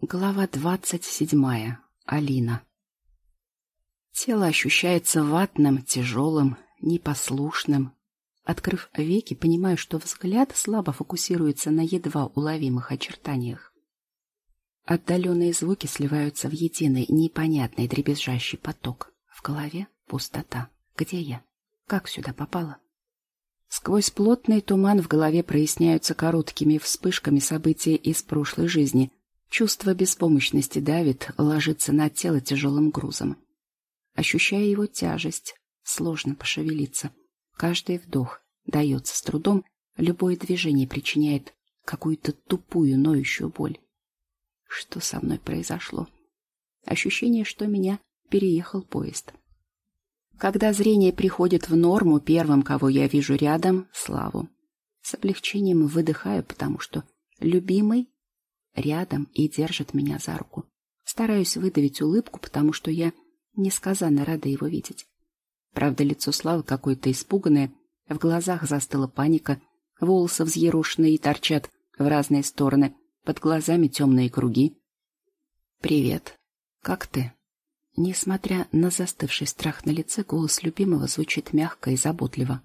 Глава двадцать седьмая. Алина. Тело ощущается ватным, тяжелым, непослушным. Открыв веки, понимаю, что взгляд слабо фокусируется на едва уловимых очертаниях. Отдаленные звуки сливаются в единый, непонятный дребезжащий поток. В голове пустота. Где я? Как сюда попала? Сквозь плотный туман в голове проясняются короткими вспышками события из прошлой жизни — Чувство беспомощности давит, ложится на тело тяжелым грузом. Ощущая его тяжесть, сложно пошевелиться. Каждый вдох дается с трудом, любое движение причиняет какую-то тупую, ноющую боль. Что со мной произошло? Ощущение, что меня переехал поезд. Когда зрение приходит в норму, первым, кого я вижу рядом, — Славу. С облегчением выдыхаю, потому что любимый рядом и держит меня за руку. Стараюсь выдавить улыбку, потому что я несказанно рада его видеть. Правда, лицо Славы какое-то испуганное, в глазах застыла паника, волосы взъерошенные и торчат в разные стороны, под глазами темные круги. «Привет. Как ты?» Несмотря на застывший страх на лице, голос любимого звучит мягко и заботливо.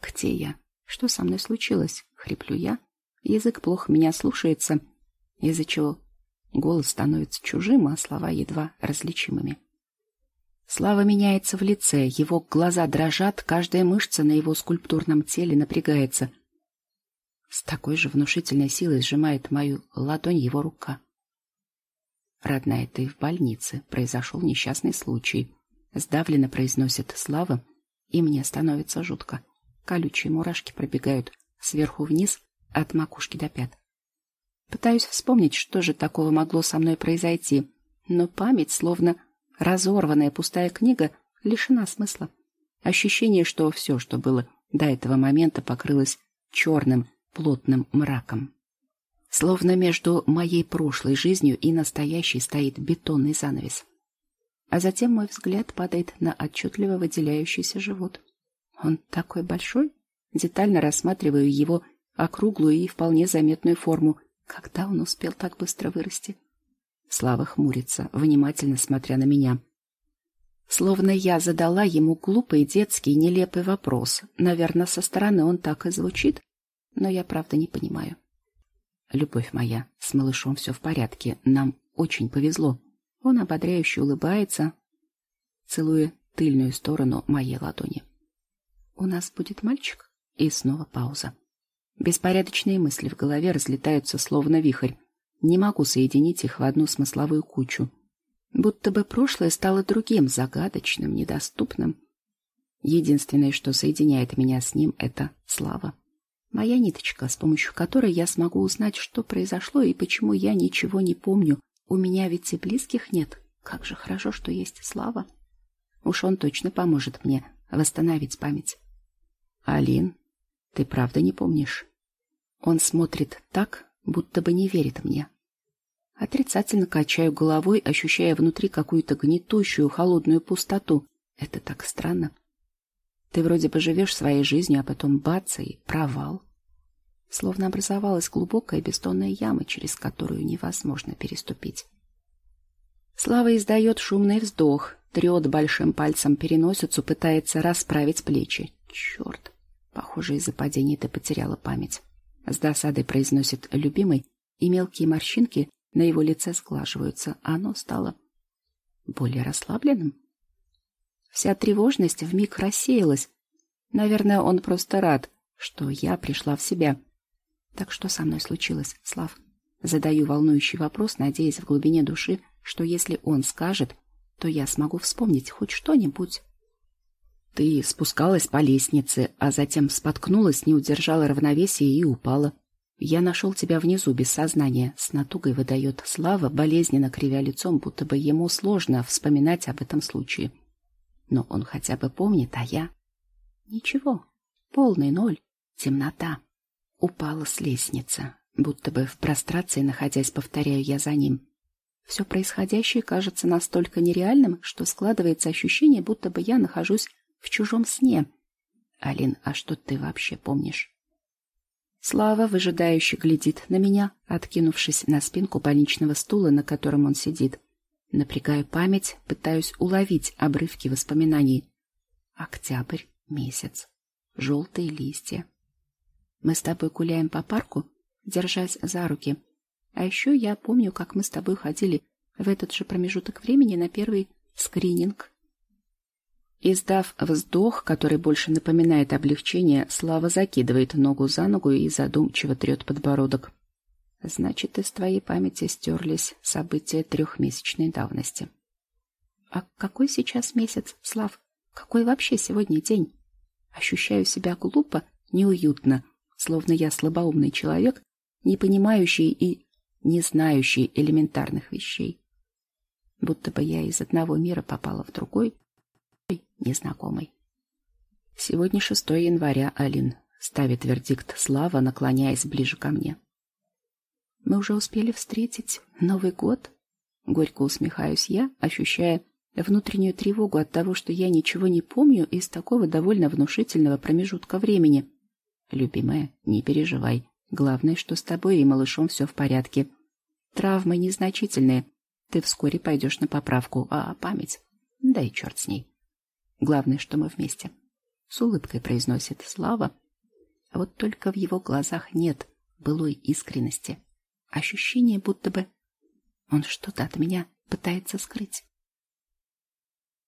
«Где я? Что со мной случилось?» — хриплю я. Язык плохо меня слушается, из-за чего голос становится чужим, а слова едва различимыми. Слава меняется в лице, его глаза дрожат, каждая мышца на его скульптурном теле напрягается. С такой же внушительной силой сжимает мою ладонь его рука. «Родная, ты в больнице. Произошел несчастный случай», — сдавленно произносит Слава, и мне становится жутко. Колючие мурашки пробегают сверху вниз от макушки до пят. Пытаюсь вспомнить, что же такого могло со мной произойти, но память, словно разорванная пустая книга, лишена смысла. Ощущение, что все, что было до этого момента, покрылось черным, плотным мраком. Словно между моей прошлой жизнью и настоящей стоит бетонный занавес. А затем мой взгляд падает на отчетливо выделяющийся живот. Он такой большой, детально рассматриваю его округлую и вполне заметную форму, когда он успел так быстро вырасти? Слава хмурится, внимательно смотря на меня. Словно я задала ему глупый, детский, нелепый вопрос. Наверное, со стороны он так и звучит, но я правда не понимаю. Любовь моя, с малышом все в порядке, нам очень повезло. Он ободряюще улыбается, целуя тыльную сторону моей ладони. У нас будет мальчик? И снова пауза. Беспорядочные мысли в голове разлетаются словно вихрь. Не могу соединить их в одну смысловую кучу. Будто бы прошлое стало другим, загадочным, недоступным. Единственное, что соединяет меня с ним, — это слава. Моя ниточка, с помощью которой я смогу узнать, что произошло и почему я ничего не помню. У меня ведь и близких нет. Как же хорошо, что есть слава. Уж он точно поможет мне восстановить память. Алин, ты правда не помнишь? Он смотрит так, будто бы не верит мне. Отрицательно качаю головой, ощущая внутри какую-то гнетущую, холодную пустоту. Это так странно. Ты вроде бы живешь своей жизнью, а потом бац и провал. Словно образовалась глубокая бетонная яма, через которую невозможно переступить. Слава издает шумный вздох, трет большим пальцем переносицу, пытается расправить плечи. Черт! Похоже, из-за падения ты потеряла память. С досадой произносит любимый, и мелкие морщинки на его лице сглаживаются, а оно стало более расслабленным. Вся тревожность вмиг рассеялась. Наверное, он просто рад, что я пришла в себя. Так что со мной случилось, Слав? Задаю волнующий вопрос, надеясь в глубине души, что если он скажет, то я смогу вспомнить хоть что-нибудь. Ты спускалась по лестнице, а затем споткнулась, не удержала равновесия и упала. Я нашел тебя внизу, без сознания. С натугой выдает Слава, болезненно кривя лицом, будто бы ему сложно вспоминать об этом случае. Но он хотя бы помнит, а я... Ничего. Полный ноль. Темнота. Упала с лестницы. Будто бы в прострации, находясь, повторяю я за ним. Все происходящее кажется настолько нереальным, что складывается ощущение, будто бы я нахожусь в чужом сне. Алин, а что ты вообще помнишь? Слава выжидающе глядит на меня, откинувшись на спинку больничного стула, на котором он сидит. Напрягаю память, пытаюсь уловить обрывки воспоминаний. Октябрь, месяц, желтые листья. Мы с тобой гуляем по парку, держась за руки. А еще я помню, как мы с тобой ходили в этот же промежуток времени на первый скрининг Издав вздох, который больше напоминает облегчение, Слава закидывает ногу за ногу и задумчиво трет подбородок. Значит, из твоей памяти стерлись события трехмесячной давности. А какой сейчас месяц, Слав? Какой вообще сегодня день? Ощущаю себя глупо, неуютно, словно я слабоумный человек, не понимающий и не знающий элементарных вещей. Будто бы я из одного мира попала в другой, незнакомый. Сегодня 6 января, Алин. Ставит вердикт Слава, наклоняясь ближе ко мне. Мы уже успели встретить Новый год? Горько усмехаюсь я, ощущая внутреннюю тревогу от того, что я ничего не помню из такого довольно внушительного промежутка времени. Любимая, не переживай. Главное, что с тобой и малышом все в порядке. Травмы незначительные. Ты вскоре пойдешь на поправку, а память... Да и черт с ней. Главное, что мы вместе. С улыбкой произносит Слава. А вот только в его глазах нет былой искренности. Ощущение, будто бы он что-то от меня пытается скрыть.